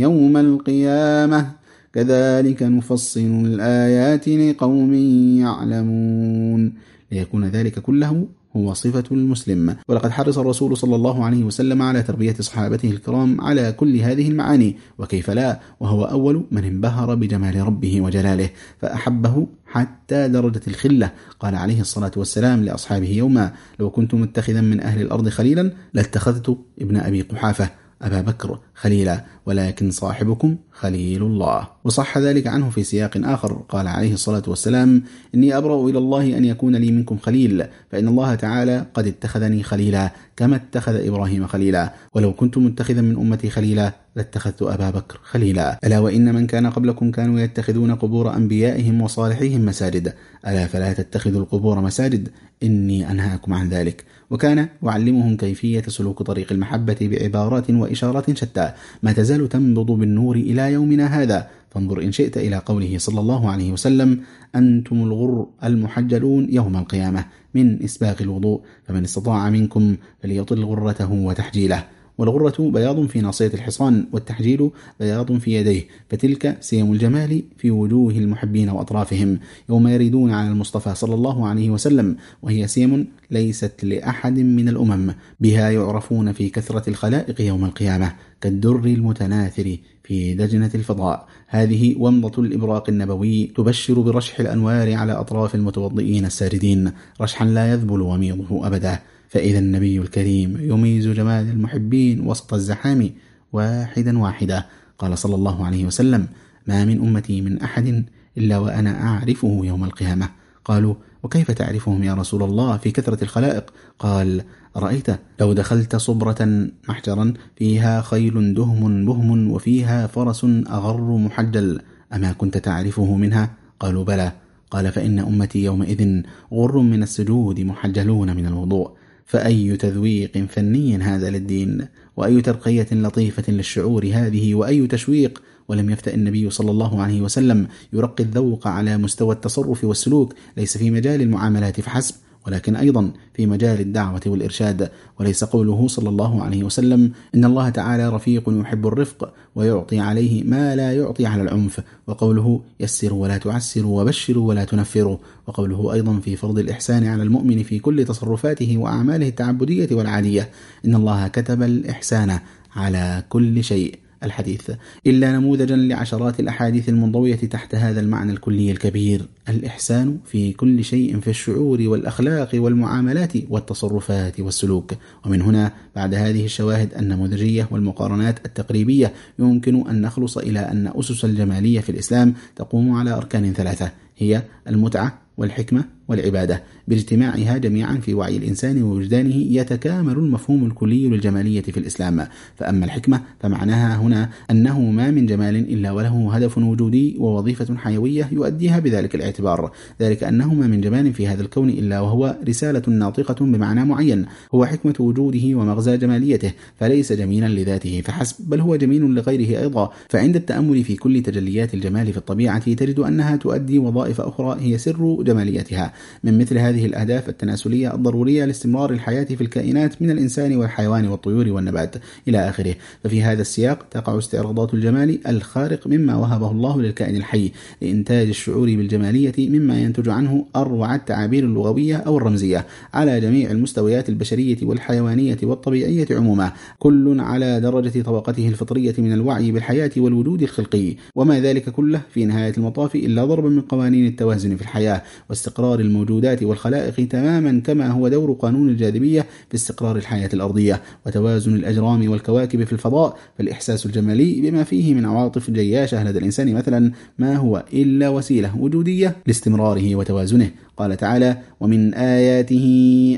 A: يوم القيامة كذلك نفصل الآيات لقوم يعلمون ليكون ذلك كله هو صفة المسلم ولقد حرص الرسول صلى الله عليه وسلم على تربية صحابته الكرام على كل هذه المعاني وكيف لا وهو أول من انبهر بجمال ربه وجلاله فأحبه حتى درجة الخلة قال عليه الصلاة والسلام لأصحابه يوما لو كنت متخذا من أهل الأرض خليلا لاتخذت ابن أبي قحافة أبا بكر خليلا ولكن صاحبكم خليل الله وصح ذلك عنه في سياق آخر قال عليه الصلاة والسلام إني أبرأ إلى الله أن يكون لي منكم خليل فإن الله تعالى قد اتخذني خليلا كما اتخذ إبراهيم خليلا ولو كنت متخذا من أمتي خليلا لاتخذت أبا بكر خليلا ألا وإن من كان قبلكم كانوا يتخذون قبور أنبيائهم وصالحيهم مساجد ألا فلا تتخذوا القبور مساجد إني أنهاكم عن ذلك وكان يعلمهم كيفية سلوك طريق المحبة بعبارات وإشارات شتى ما تزال تنبض بالنور إلى يومنا هذا فانظر إن شئت إلى قوله صلى الله عليه وسلم أنتم الغر المحجلون يوم القيامة من إسباغ الوضوء فمن استطاع منكم فليطل غرته وتحجيله والغرة بياض في ناصية الحصان والتحجيل بياض في يديه فتلك سيم الجمال في وجوه المحبين وأطرافهم يوم يريدون على المصطفى صلى الله عليه وسلم وهي سيم ليست لأحد من الأمم بها يعرفون في كثرة الخلائق يوم القيامة كالدر المتناثر في دجنة الفضاء هذه ومضة الإبراق النبوي تبشر برشح الأنوار على أطراف المتوضئين الساردين رشحا لا يذبل وميضه أبدا فإذا النبي الكريم يميز جمال المحبين وسط الزحام واحدا واحدا قال صلى الله عليه وسلم ما من أمتي من أحد إلا وأنا أعرفه يوم القيامة قالوا وكيف تعرفهم يا رسول الله في كثرة الخلائق قال رأيت لو دخلت صبرة محجرا فيها خيل دهم بهم وفيها فرس أغر محجل أما كنت تعرفه منها قالوا بلى قال فإن أمتي يومئذ غر من السجود محجلون من الوضوء فأي تذويق فني هذا للدين وأي ترقية لطيفة للشعور هذه وأي تشويق ولم يفتأ النبي صلى الله عليه وسلم يرقي الذوق على مستوى التصرف والسلوك ليس في مجال المعاملات فحسب ولكن أيضا في مجال الدعوة والإرشاد وليس قوله صلى الله عليه وسلم إن الله تعالى رفيق يحب الرفق ويعطي عليه ما لا يعطي على العنف وقوله يسروا ولا تعسر وبشروا ولا تنفروا وقوله أيضا في فرض الإحسان على المؤمن في كل تصرفاته وأعماله التعبدية والعادية إن الله كتب الإحسان على كل شيء الحديث إلا نموذجا لعشرات الأحاديث المنضوية تحت هذا المعنى الكلي الكبير الإحسان في كل شيء في الشعور والأخلاق والمعاملات والتصرفات والسلوك ومن هنا بعد هذه الشواهد النموذجية والمقارنات التقريبية يمكن أن نخلص إلى أن أسس الجمالية في الإسلام تقوم على أركان ثلاثة هي المتعة والحكمة والعبادة باجتماعها جميعا في وعي الإنسان ووجدانه يتكامل المفهوم الكلي للجمالية في الإسلام فأما الحكمة فمعناها هنا أنه ما من جمال إلا وله هدف وجودي ووظيفة حيوية يؤديها بذلك الاعتبار ذلك أنه ما من جمال في هذا الكون إلا وهو رسالة ناطقة بمعنى معين هو حكمة وجوده ومغزى جماليته فليس جميلا لذاته فحسب بل هو جميل لغيره أيضا فعند التأمل في كل تجليات الجمال في الطبيعة تجد أنها تؤدي وظائف أخرى هي سر جماليتها من مثل هذه الأهداف التناسلية الضرورية لاستمرار الحياة في الكائنات من الإنسان والحيوان والطيور والنبات إلى آخره ففي هذا السياق تقع استعراضات الجمال الخارق مما وهبه الله للكائن الحي لإنتاج الشعور بالجمالية مما ينتج عنه أروع التعابير اللغوية أو الرمزية على جميع المستويات البشرية والحيوانية والطبيعية عموما كل على درجة طبقته الفطرية من الوعي بالحياة والوجود الخلقي وما ذلك كله في نهاية المطاف إلا ضربا من قوانين التوازن في الحياة واستقرار الموجودات والخلائق تماما كما هو دور قانون الجاذبية في استقرار الحياة الأرضية وتوازن الأجرام والكواكب في الفضاء فالإحساس الجمالي بما فيه من عواطف جياشة لدى الإنسان مثلا ما هو إلا وسيلة وجودية لاستمراره وتوازنه قال تعالى ومن آياته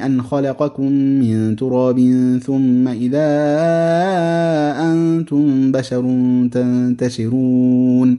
A: أن خلقكم من تراب ثم إذا أنتم بشر تنتشرون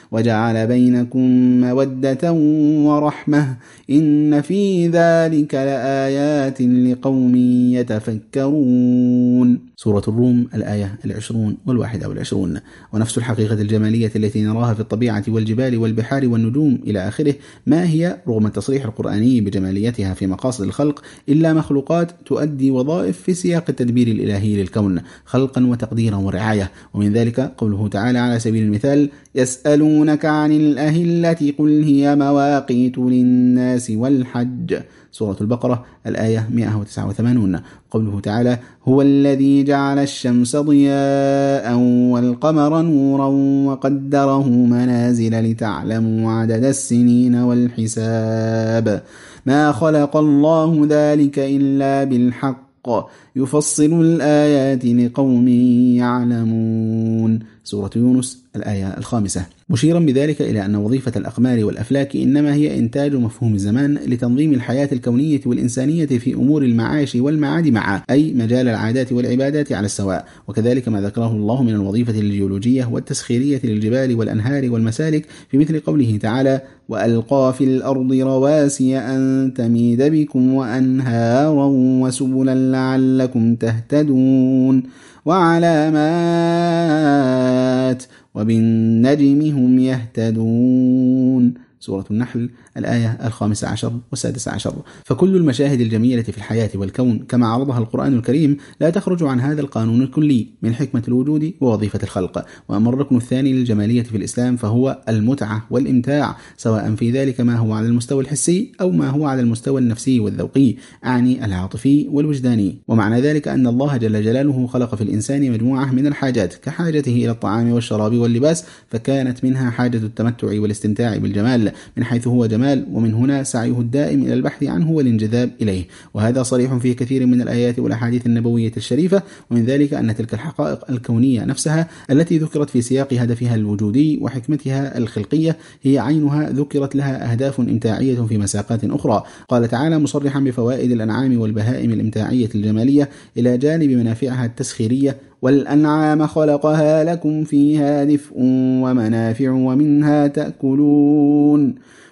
A: وجعل بينكم موده ورحمه ان في ذلك لايات لقوم يتفكرون سوره الروم الايه العشرون والواحده والعشرون ونفس الحقيقه الجماليه التي نراها في الطبيعه والجبال والبحار والنجوم الى اخره ما هي رغم التصريح القراني بجماليتها في مقاصد الخلق الا مخلوقات تؤدي وظائف في سياق التدبير الالهي للكون خلقا وتقديرا ورعايه ومن ذلك قوله تعالى على سبيل المثال يسألونك عن الأهلة قل هي مواقيت للناس والحج سورة البقرة الآية 189 قوله تعالى هو الذي جعل الشمس ضياء والقمر نورا وقدره منازل لتعلموا عدد السنين والحساب ما خلق الله ذلك إلا بالحق يفصل الآيات لقوم يعلمون سورة يونس الآية الخامسة مشيرا بذلك إلى أن وظيفة الأقمار والأفلاك إنما هي إنتاج مفهوم الزمان لتنظيم الحياة الكونية والإنسانية في أمور المعاش والمعاد معا أي مجال العادات والعبادات على السواء وكذلك ما ذكره الله من الوظيفة الجيولوجية والتسخيرية للجبال والأنهار والمسالك في مثل قوله تعالى وألقى في الأرض رواسي أن تميد بكم وأنهارا وسبلا لعلكم تهتدون وعلامات وبالنجم هم يهتدون سورة النحل الآية الخامسة عشر والسادسة عشر فكل المشاهد الجميلة في الحياة والكون كما عرضها القرآن الكريم لا تخرج عن هذا القانون الكلي من حكمة الوجود ووظيفة الخلق وأما الركن الثاني للجمالية في الإسلام فهو المتعة والإمتاع سواء في ذلك ما هو على المستوى الحسي أو ما هو على المستوى النفسي والذوقي أعني العاطفي والوجداني ومعنى ذلك أن الله جل جلاله خلق في الإنسان مجموعة من الحاجات كحاجته إلى الطعام والشراب واللباس فكانت منها حاجة التمتع والاستمتاع بالجمال من حيث هو جمال الجمال ومن هنا سعيه الدائم إلى البحث عنه والانجذاب إليه وهذا صريح في كثير من الآيات والأحاديث النبوية الشريفة ومن ذلك أن تلك الحقائق الكونية نفسها التي ذكرت في سياق هدفها الوجودي وحكمتها الخلقية هي عينها ذكرت لها أهداف إمتاعية في مساقات أخرى قال تعالى مصرحا بفوائد الأنعام والبهائم الإمتاعية الجمالية إلى جانب منافعها التسخيرية والأنعام خلقها لكم فيها دفء ومنافع ومنها تأكلون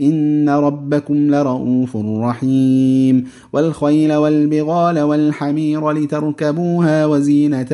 A: إن ربكم لرؤوف رحيم والخيل والبغال والحمير لتركبوها وزينة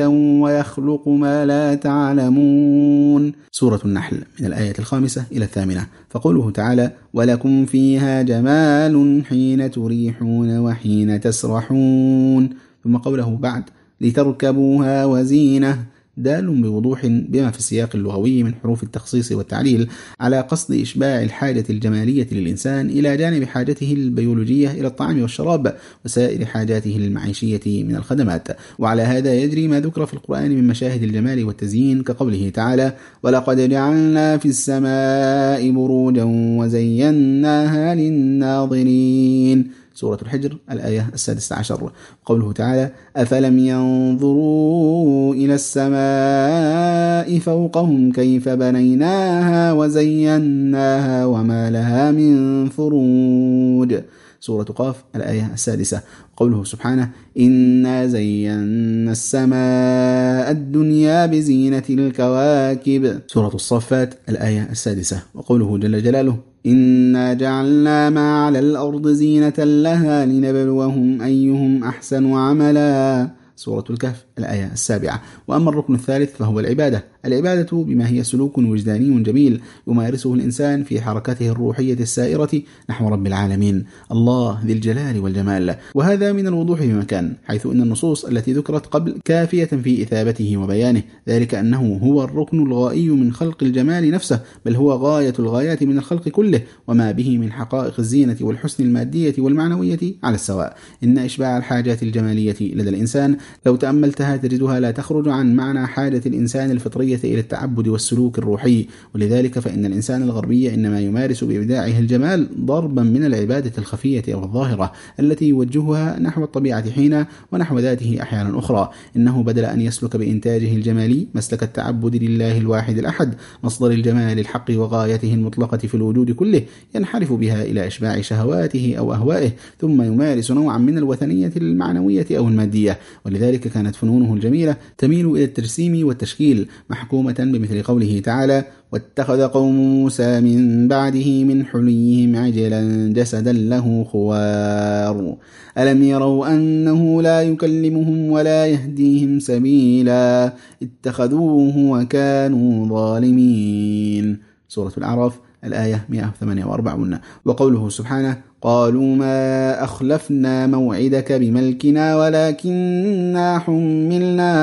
A: ويخلق ما لا تعلمون سورة النحل من الآية الخامسة إلى الثامنة فقوله تعالى ولكم فيها جمال حين تريحون وحين تسرحون ثم قوله بعد لتركبوها وزينه دال بوضوح بما في السياق اللغوي من حروف التخصيص والتعليل على قصد إشباع الحاجة الجمالية للإنسان إلى جانب حاجته البيولوجية إلى الطعام والشراب وسائر حاجاته المعيشية من الخدمات وعلى هذا يجري ما ذكر في القرآن من مشاهد الجمال والتزيين كقوله تعالى ولقد جعلنا في السماء بروجا وزيناها للناظرين سورة الحجر الآية السادسة عشر قوله تعالى أفلم ينظروا إلى السماء فوقهم كيف بنيناها وزيناها وما لها من فروج سورة قاف الآية السادسة قوله سبحانه إنا زينا السماء الدنيا بزينة الكواكب سورة الصفات الآية السادسة وقوله جل جلاله إنا جعلنا ما على الأرض زينة لها لنبلوهم أيهم أحسن عملا سورة الكهف الآية السابعة وأما الركن الثالث فهو العبادة العبادة بما هي سلوك وجداني جميل يمارسه الإنسان في حركته الروحية السائرة نحو رب العالمين الله ذي الجلال والجمال وهذا من الوضوح بمكان حيث أن النصوص التي ذكرت قبل كافية في إثابته وبيانه ذلك أنه هو الركن الغائي من خلق الجمال نفسه بل هو غاية الغايات من الخلق كله وما به من حقائق الزينة والحسن المادية والمعنوية على السواء إن إشباع الحاجات الجمالية لدى الإنسان لو تأملتها تجدها لا تخرج عن معنى حاجة الإنسان الفطرية إلى التعبد والسلوك الروحي ولذلك فإن الإنسان الغربي إنما يمارس بإبداعه الجمال ضربا من العبادة الخفية أو الظاهرة التي يوجهها نحو الطبيعة حين ونحو ذاته أحيانا أخرى إنه بدل أن يسلك بإنتاجه الجمالي مسلك التعبد لله الواحد الأحد مصدر الجمال الحق وغايته المطلقة في الوجود كله ينحرف بها إلى إشباع شهواته أو أهوائه ثم يمارس نوعا من الوثنية المعنوية أو المادية ولذلك كانت فنون وفنونه الجميلة تميل إلى الترسيم والتشكيل محكومة بمثل قوله تعالى واتخذ قوم موسى من بعده من حليهم عجلا جسدا له خوار ألم يروا أنه لا يكلمهم ولا يهديهم سبيلا اتخذوه وكانوا ظالمين سورة الأعراف الآية 148 وقوله سبحانه قالوا ما أخلفنا موعدك بملكنا ولكننا حملنا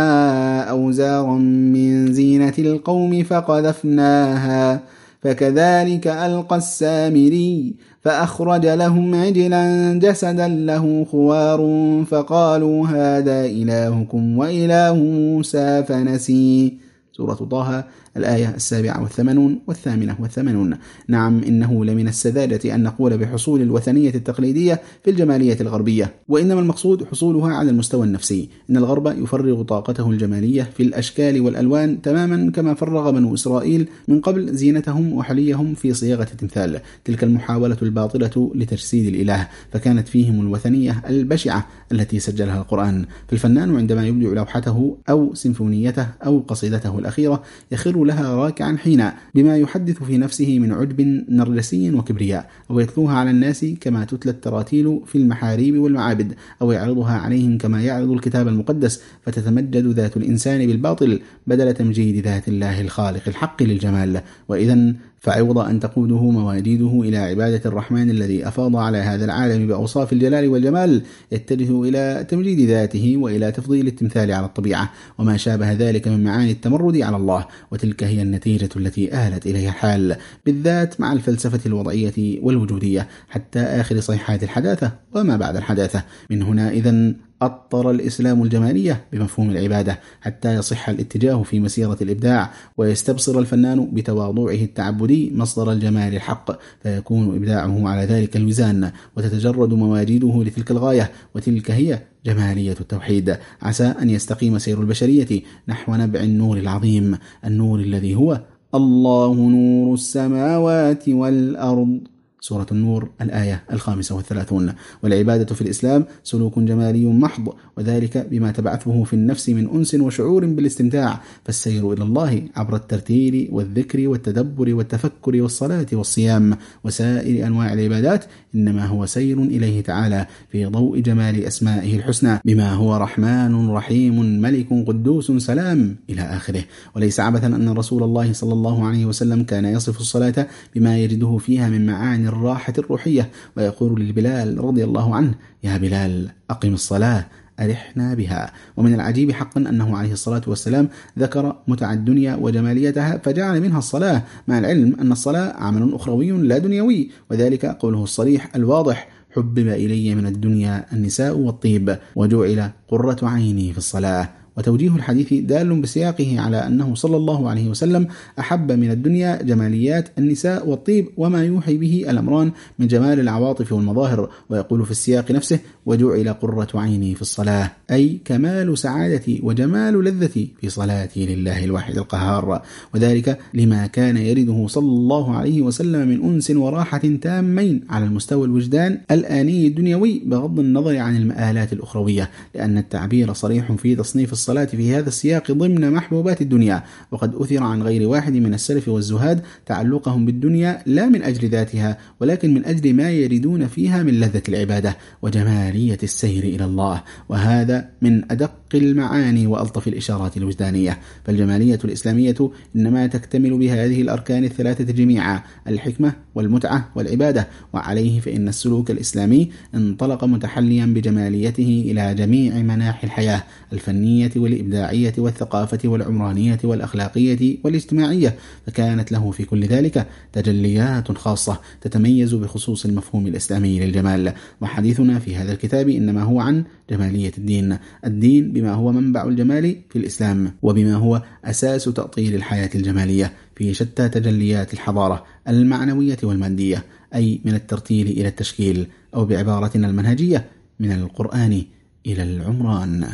A: أوزارا من زينة القوم فقذفناها فكذلك ألقى السامري فأخرج لهم عجلا جسدا له خوار فقالوا هذا إلهكم وإله موسى فنسي سورة طه الآية السابعة والثمانون والثامنة والثمانون نعم إنه لمن السذاجة أن نقول بحصول الوثنية التقليدية في الجمالية الغربية وإنما المقصود حصولها على المستوى النفسي إن الغرب يفرغ طاقته الجمالية في الأشكال والألوان تماما كما فرغ بنو إسرائيل من قبل زينتهم وحليهم في صياغة التمثال تلك المحاولة الباطلة لتجسيد الإله فكانت فيهم الوثنية البشعة التي سجلها القرآن فالفنان عندما يبدع لوحته أو سيمفونيته أو قصيدته الأخيرة يخر لها راكعا حينا بما يحدث في نفسه من عجب نرجسي وكبرياء أو يتلوها على الناس كما تتلى التراتيل في المحاريب والمعابد أو يعرضها عليهم كما يعرض الكتاب المقدس فتتمجد ذات الإنسان بالباطل بدل تمجيد ذات الله الخالق الحق للجمال وإذا فعوض أن تقوده مواجيده إلى عبادة الرحمن الذي أفاض على هذا العالم بأوصاف الجلال والجمال يتجه إلى تمجيد ذاته وإلى تفضيل التمثال على الطبيعة وما شابه ذلك من معاني التمرد على الله وتلك هي النتيجة التي آلت إليها الحال بالذات مع الفلسفة الوضعية والوجودية حتى آخر صيحات الحداثة وما بعد الحداثة من هنا إذا أطر الإسلام الجمالية بمفهوم العبادة حتى يصح الاتجاه في مسيرة الإبداع ويستبصر الفنان بتواضعه التعبدي مصدر الجمال الحق فيكون إبداعه على ذلك الوزان وتتجرد مواجيده لتلك الغاية وتلك هي جمالية التوحيد عسى أن يستقيم سير البشرية نحو نبع النور العظيم النور الذي هو الله نور السماوات والأرض سورة النور الآية الخامسة والثلاثون والعبادة في الإسلام سلوك جمالي محض وذلك بما تبعثه في النفس من أنس وشعور بالاستمتاع فالسير إلى الله عبر الترتيل والذكر والتدبر والتفكر والصلاة والصيام وسائر أنواع العبادات إنما هو سير إليه تعالى في ضوء جمال أسمائه الحسنى بما هو رحمن رحيم ملك قدوس سلام إلى آخره وليس عبثا أن رسول الله صلى الله عليه وسلم كان يصف الصلاة بما يجده فيها من معاني الراحة الروحية ويقول للبلال رضي الله عنه يا بلال أقم الصلاة أرحنا بها ومن العجيب حقا أنه عليه الصلاة والسلام ذكر متع الدنيا وجماليتها فجعل منها الصلاة مع العلم أن الصلاة عمل أخروي لا دنيوي وذلك قوله الصريح الواضح حبب إلي من الدنيا النساء والطيب وجعل قرة عيني في الصلاة وتوجيه الحديث دال بسياقه على أنه صلى الله عليه وسلم أحب من الدنيا جماليات النساء والطيب وما يوحي به الأمران من جمال العواطف والمظاهر ويقول في السياق نفسه وجعل قرة عيني في الصلاة أي كمال سعادتي وجمال لذتي في صلاتي لله الواحد القهار وذلك لما كان يرده صلى الله عليه وسلم من أنس وراحة تامين على المستوى الوجدان الآني الدنيوي بغض النظر عن المآلات الأخروية لأن التعبير صريح في تصنيف الصلاة في هذا السياق ضمن محبوبات الدنيا وقد أثر عن غير واحد من السلف والزهاد تعلقهم بالدنيا لا من أجل ذاتها ولكن من أجل ما يردون فيها من لذة العبادة وجمال عملية السير إلى الله وهذا من أدق أرقي المعاني وألطف الإشارات الوجدانية فالجمالية الإسلامية إنما تكتمل بهذه الأركان الثلاثة جميعا الحكمة والمتعة والعبادة وعليه فإن السلوك الإسلامي انطلق متحليا بجماليته إلى جميع مناحي الحياة الفنية والإبداعية والثقافة والعمرانية والأخلاقية والاجتماعية فكانت له في كل ذلك تجليات خاصة تتميز بخصوص المفهوم الإسلامي للجمال وحديثنا في هذا الكتاب إنما هو عن جمالية الدين الدين بما هو منبع الجمال في الإسلام وبما هو أساس تأطير الحياة الجمالية في شتى تجليات الحضارة المعنوية والمادية أي من الترتيل إلى التشكيل أو بعبارتنا المنهجية من القرآن إلى العمران